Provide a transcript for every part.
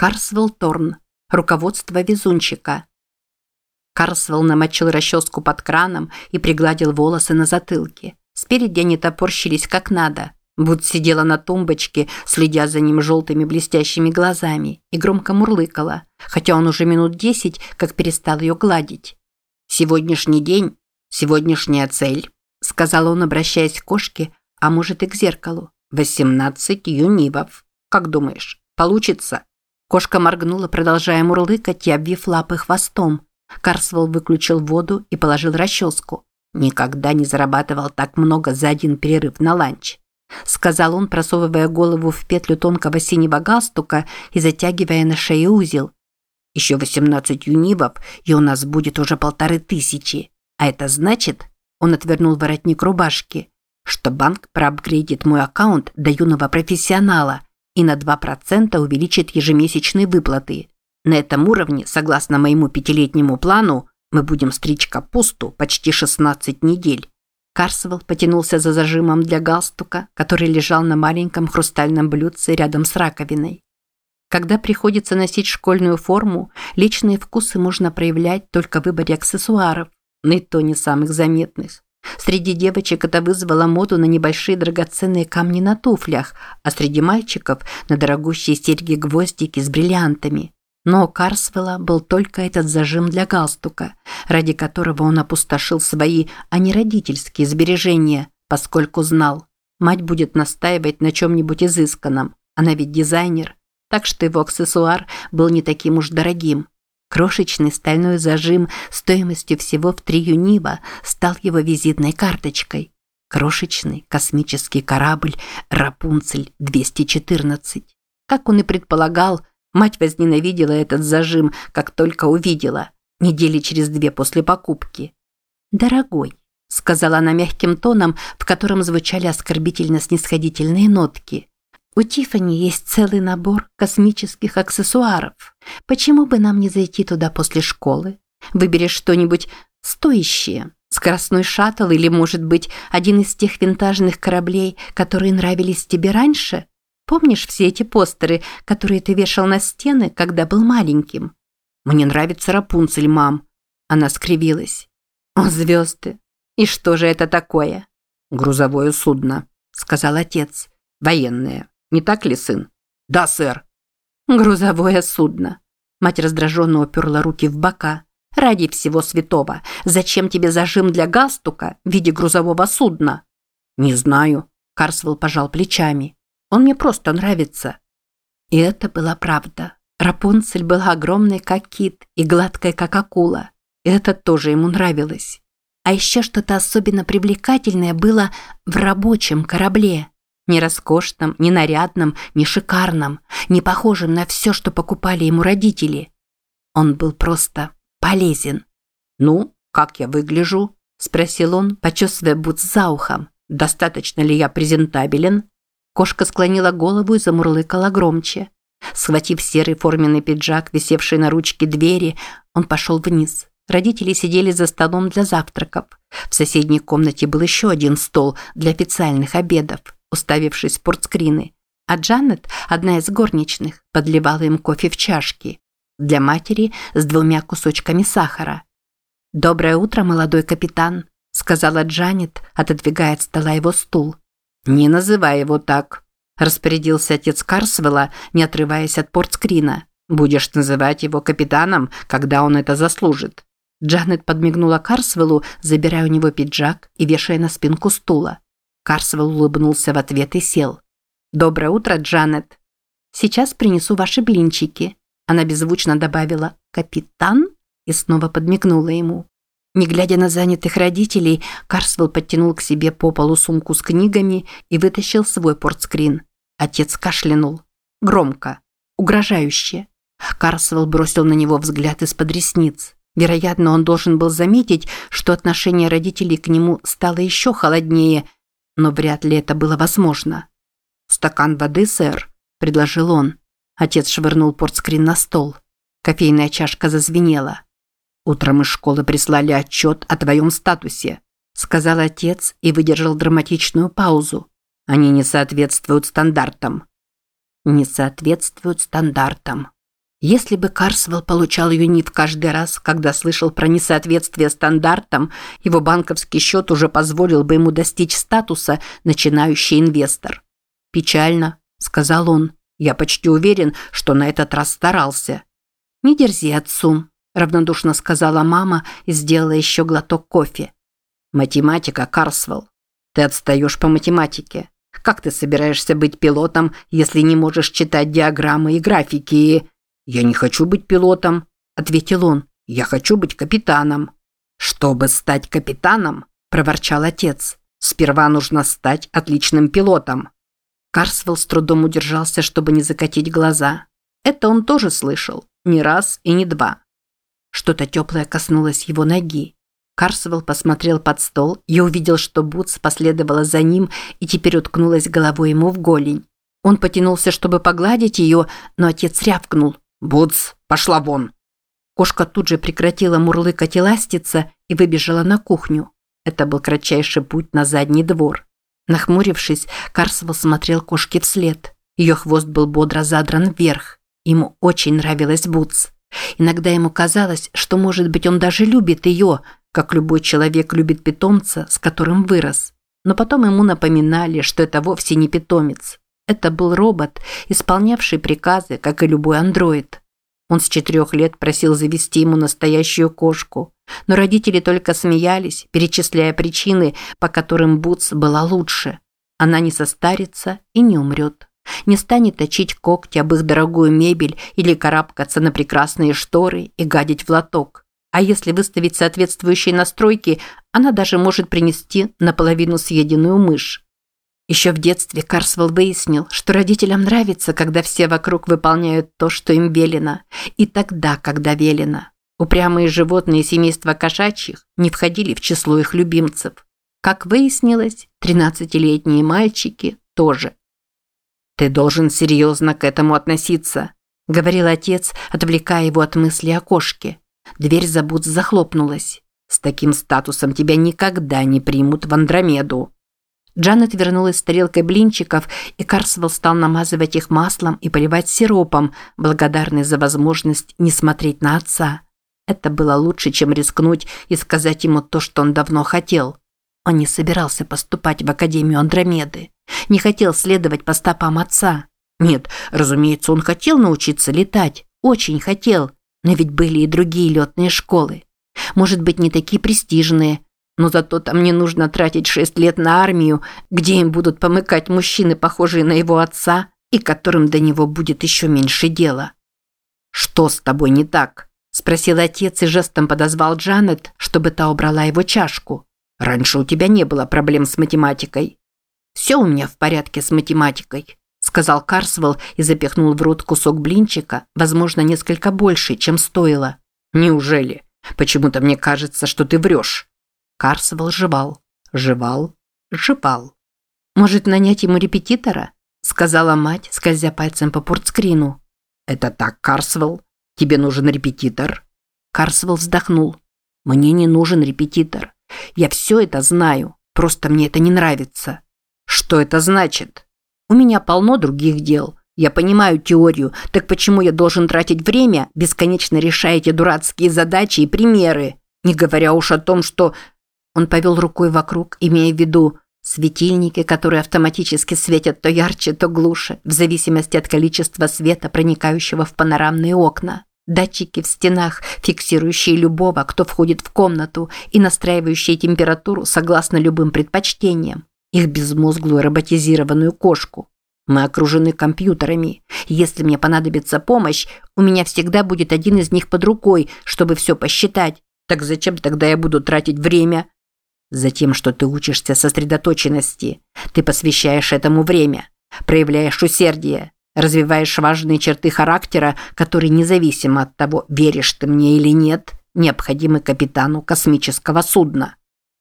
Карсвелл Торн. Руководство везунчика. Карсвелл намочил расческу под краном и пригладил волосы на затылке. Спереди они топорщились как надо. Вуд сидела на тумбочке, следя за ним желтыми блестящими глазами, и громко мурлыкала, хотя он уже минут десять как перестал ее гладить. «Сегодняшний день, сегодняшняя цель», сказал он, обращаясь к кошке, а может и к зеркалу. «Восемнадцать юнивов. Как думаешь, получится?» Кошка моргнула, продолжая мурлыкать и обвив лапы хвостом. Карсвелл выключил воду и положил расческу. Никогда не зарабатывал так много за один перерыв на ланч. Сказал он, просовывая голову в петлю тонкого синего галстука и затягивая на шее узел. Еще 18 юнивов, и у нас будет уже полторы тысячи. А это значит, он отвернул воротник рубашки, что банк проапгрейдит мой аккаунт до юного профессионала и на 2% увеличит ежемесячные выплаты. На этом уровне, согласно моему пятилетнему плану, мы будем стричь капусту почти 16 недель. Карсвелл потянулся за зажимом для галстука, который лежал на маленьком хрустальном блюдце рядом с раковиной. Когда приходится носить школьную форму, личные вкусы можно проявлять только в выборе аксессуаров, но и то не самых заметных. Среди девочек это вызвало моду на небольшие драгоценные камни на туфлях, а среди мальчиков – на дорогущие серьги-гвоздики с бриллиантами. Но у Карсвелла был только этот зажим для галстука, ради которого он опустошил свои, а не родительские сбережения, поскольку знал, мать будет настаивать на чем-нибудь изысканном, она ведь дизайнер, так что его аксессуар был не таким уж дорогим. Крошечный стальной зажим стоимостью всего в три юнива стал его визитной карточкой. Крошечный космический корабль «Рапунцель-214». Как он и предполагал, мать возненавидела этот зажим, как только увидела, недели через две после покупки. «Дорогой», – сказала она мягким тоном, в котором звучали оскорбительно-снисходительные нотки – у Тифани есть целый набор космических аксессуаров. Почему бы нам не зайти туда после школы? Выберешь что-нибудь стоящее. Скоростной шаттл или, может быть, один из тех винтажных кораблей, которые нравились тебе раньше? Помнишь все эти постеры, которые ты вешал на стены, когда был маленьким? Мне нравится Рапунцель, мам. Она скривилась. О, звезды! И что же это такое? Грузовое судно, сказал отец. Военное. Не так ли, сын? Да, сэр. Грузовое судно. Мать раздраженно уперла руки в бока. Ради всего святого, зачем тебе зажим для галстука в виде грузового судна? Не знаю. Карсвелл пожал плечами. Он мне просто нравится. И это была правда. Рапунцель была огромной, как кит, и гладкой, как акула. И это тоже ему нравилось. А еще что-то особенно привлекательное было в рабочем корабле. Не роскошном, не нарядном, не шикарном, не похожим на все, что покупали ему родители. Он был просто полезен. «Ну, как я выгляжу?» – спросил он, почесывая бутс за ухом. «Достаточно ли я презентабелен?» Кошка склонила голову и замурлыкала громче. Схватив серый форменный пиджак, висевший на ручке двери, он пошел вниз. Родители сидели за столом для завтраков. В соседней комнате был еще один стол для официальных обедов уставившись в спортскрины, а Джанет, одна из горничных, подливала им кофе в чашки. Для матери с двумя кусочками сахара. «Доброе утро, молодой капитан», – сказала Джанет, отодвигая от стола его стул. «Не называй его так», – распорядился отец Карсвелла, не отрываясь от портскрина. «Будешь называть его капитаном, когда он это заслужит». Джанет подмигнула Карсвеллу, забирая у него пиджак и вешая на спинку стула. Карсвелл улыбнулся в ответ и сел. «Доброе утро, Джанет. Сейчас принесу ваши блинчики». Она беззвучно добавила «Капитан?» и снова подмигнула ему. Не глядя на занятых родителей, Карсвелл подтянул к себе по полу сумку с книгами и вытащил свой портскрин. Отец кашлянул. Громко. Угрожающе. Карсвелл бросил на него взгляд из-под ресниц. Вероятно, он должен был заметить, что отношение родителей к нему стало еще холоднее – но вряд ли это было возможно. «Стакан воды, сэр», – предложил он. Отец швырнул портскрин на стол. Кофейная чашка зазвенела. «Утром из школы прислали отчет о твоем статусе», – сказал отец и выдержал драматичную паузу. «Они не соответствуют стандартам». «Не соответствуют стандартам», Если бы Карсвелл получал юнит каждый раз, когда слышал про несоответствие стандартам, его банковский счет уже позволил бы ему достичь статуса «начинающий инвестор». «Печально», – сказал он. «Я почти уверен, что на этот раз старался». «Не дерзи отцу», – равнодушно сказала мама и сделала еще глоток кофе. «Математика, Карсвелл. Ты отстаешь по математике. Как ты собираешься быть пилотом, если не можешь читать диаграммы и графики и...» «Я не хочу быть пилотом», – ответил он. «Я хочу быть капитаном». «Чтобы стать капитаном», – проворчал отец, – «сперва нужно стать отличным пилотом». Карсвелл с трудом удержался, чтобы не закатить глаза. Это он тоже слышал, не раз и не два. Что-то теплое коснулось его ноги. Карсвелл посмотрел под стол и увидел, что Бутс последовала за ним и теперь уткнулась головой ему в голень. Он потянулся, чтобы погладить ее, но отец рявкнул. «Буц, пошла вон!» Кошка тут же прекратила мурлыкать и ластиться и выбежала на кухню. Это был кратчайший путь на задний двор. Нахмурившись, Карсвелл смотрел кошке вслед. Ее хвост был бодро задран вверх. Ему очень нравилась Буц. Иногда ему казалось, что, может быть, он даже любит ее, как любой человек любит питомца, с которым вырос. Но потом ему напоминали, что это вовсе не питомец. Это был робот, исполнявший приказы, как и любой андроид. Он с четырех лет просил завести ему настоящую кошку, но родители только смеялись, перечисляя причины, по которым Бутс была лучше. Она не состарится и не умрет. Не станет точить когти об их дорогую мебель или карабкаться на прекрасные шторы и гадить в лоток. А если выставить соответствующие настройки, она даже может принести наполовину съеденную мышь. Еще в детстве Карсвелл выяснил, что родителям нравится, когда все вокруг выполняют то, что им велено, и тогда, когда велено. Упрямые животные семейства кошачьих не входили в число их любимцев. Как выяснилось, 13-летние мальчики тоже. «Ты должен серьезно к этому относиться», – говорил отец, отвлекая его от мысли о кошке. Дверь за захлопнулась. «С таким статусом тебя никогда не примут в Андромеду». Джанет вернулась тарелкой блинчиков, и Карсвелл стал намазывать их маслом и поливать сиропом, благодарный за возможность не смотреть на отца. Это было лучше, чем рискнуть и сказать ему то, что он давно хотел. Он не собирался поступать в Академию Андромеды, не хотел следовать по стопам отца. Нет, разумеется, он хотел научиться летать, очень хотел, но ведь были и другие летные школы. Может быть, не такие престижные, но зато там не нужно тратить шесть лет на армию, где им будут помыкать мужчины, похожие на его отца, и которым до него будет еще меньше дела. «Что с тобой не так?» – спросил отец и жестом подозвал Джанет, чтобы та убрала его чашку. «Раньше у тебя не было проблем с математикой». «Все у меня в порядке с математикой», – сказал Карсвелл и запихнул в рот кусок блинчика, возможно, несколько больше, чем стоило. «Неужели? Почему-то мне кажется, что ты врешь». Карсвелл жевал, жевал, жевал. «Может, нанять ему репетитора?» – сказала мать, скользя пальцем по портскрину. «Это так, Карсвелл? Тебе нужен репетитор?» Карсвелл вздохнул. «Мне не нужен репетитор. Я все это знаю, просто мне это не нравится». «Что это значит?» «У меня полно других дел. Я понимаю теорию, так почему я должен тратить время, бесконечно решая эти дурацкие задачи и примеры? Не говоря уж о том, что он повел рукой вокруг, имея в виду светильники, которые автоматически светят то ярче, то глуше, в зависимости от количества света, проникающего в панорамные окна. Датчики в стенах, фиксирующие любого, кто входит в комнату, и настраивающие температуру согласно любым предпочтениям. Их безмозглую роботизированную кошку. Мы окружены компьютерами. Если мне понадобится помощь, у меня всегда будет один из них под рукой, чтобы все посчитать. Так зачем тогда я буду тратить время, Затем, что ты учишься сосредоточенности. Ты посвящаешь этому время, проявляешь усердие, развиваешь важные черты характера, которые независимо от того, веришь ты мне или нет, необходимы капитану космического судна.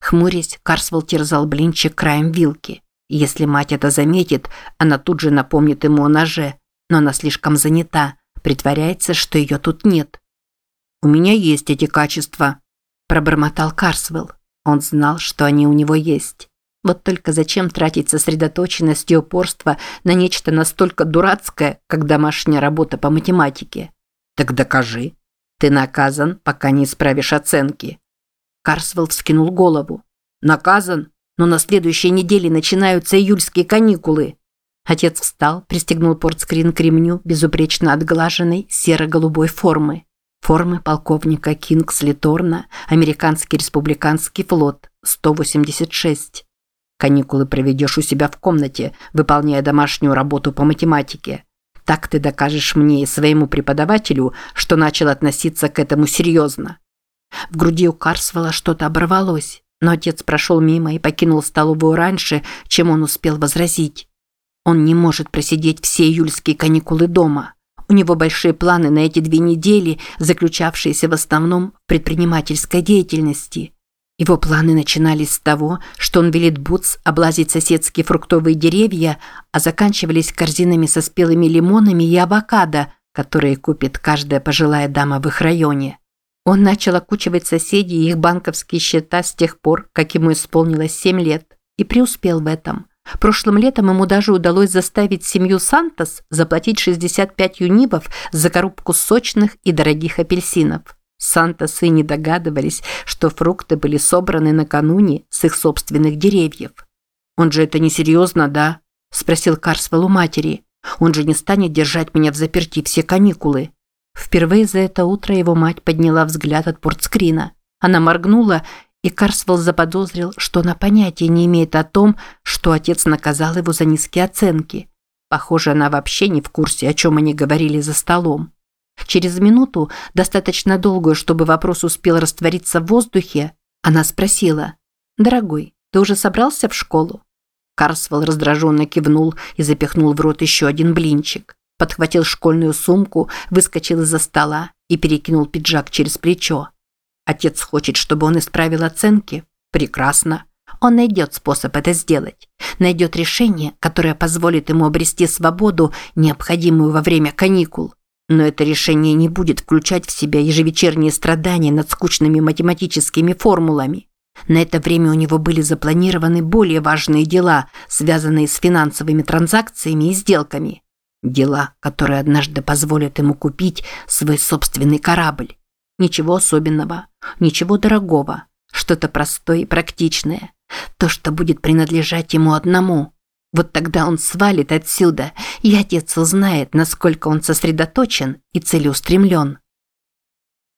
Хмурясь, Карсвелл терзал блинчик краем вилки. Если мать это заметит, она тут же напомнит ему о ноже, но она слишком занята, притворяется, что ее тут нет. «У меня есть эти качества», – пробормотал Карсвелл. Он знал, что они у него есть. Вот только зачем тратить сосредоточенность и упорство на нечто настолько дурацкое, как домашняя работа по математике? Так докажи. Ты наказан, пока не исправишь оценки. Карсвелл вскинул голову. Наказан? Но на следующей неделе начинаются июльские каникулы. Отец встал, пристегнул портскрин к ремню безупречно отглаженной серо-голубой формы. Формы полковника Кингсли Торна, американский республиканский флот, 186. Каникулы проведешь у себя в комнате, выполняя домашнюю работу по математике. Так ты докажешь мне и своему преподавателю, что начал относиться к этому серьезно. В груди у Карсвелла что-то оборвалось, но отец прошел мимо и покинул столовую раньше, чем он успел возразить. Он не может просидеть все июльские каникулы дома. У него большие планы на эти две недели, заключавшиеся в основном в предпринимательской деятельности. Его планы начинались с того, что он велит Бутс облазить соседские фруктовые деревья, а заканчивались корзинами со спелыми лимонами и авокадо, которые купит каждая пожилая дама в их районе. Он начал окучивать соседей и их банковские счета с тех пор, как ему исполнилось 7 лет, и преуспел в этом. Прошлым летом ему даже удалось заставить семью Сантос заплатить 65 юнибов за коробку сочных и дорогих апельсинов. Сантосы не догадывались, что фрукты были собраны накануне с их собственных деревьев. «Он же это несерьезно, да?» – спросил Карсвелл у матери. «Он же не станет держать меня в заперти все каникулы». Впервые за это утро его мать подняла взгляд от портскрина. Она моргнула, и Карсвелл заподозрил, что она понятия не имеет о том, что отец наказал его за низкие оценки. Похоже, она вообще не в курсе, о чем они говорили за столом. Через минуту, достаточно долгую, чтобы вопрос успел раствориться в воздухе, она спросила, «Дорогой, ты уже собрался в школу?» Карсвелл раздраженно кивнул и запихнул в рот еще один блинчик. Подхватил школьную сумку, выскочил из-за стола и перекинул пиджак через плечо. Отец хочет, чтобы он исправил оценки? Прекрасно. Он найдет способ это сделать. Найдет решение, которое позволит ему обрести свободу, необходимую во время каникул. Но это решение не будет включать в себя ежевечерние страдания над скучными математическими формулами. На это время у него были запланированы более важные дела, связанные с финансовыми транзакциями и сделками. Дела, которые однажды позволят ему купить свой собственный корабль. Ничего особенного, ничего дорогого, что-то простое и практичное. То, что будет принадлежать ему одному – вот тогда он свалит отсюда, и отец узнает, насколько он сосредоточен и целеустремлен.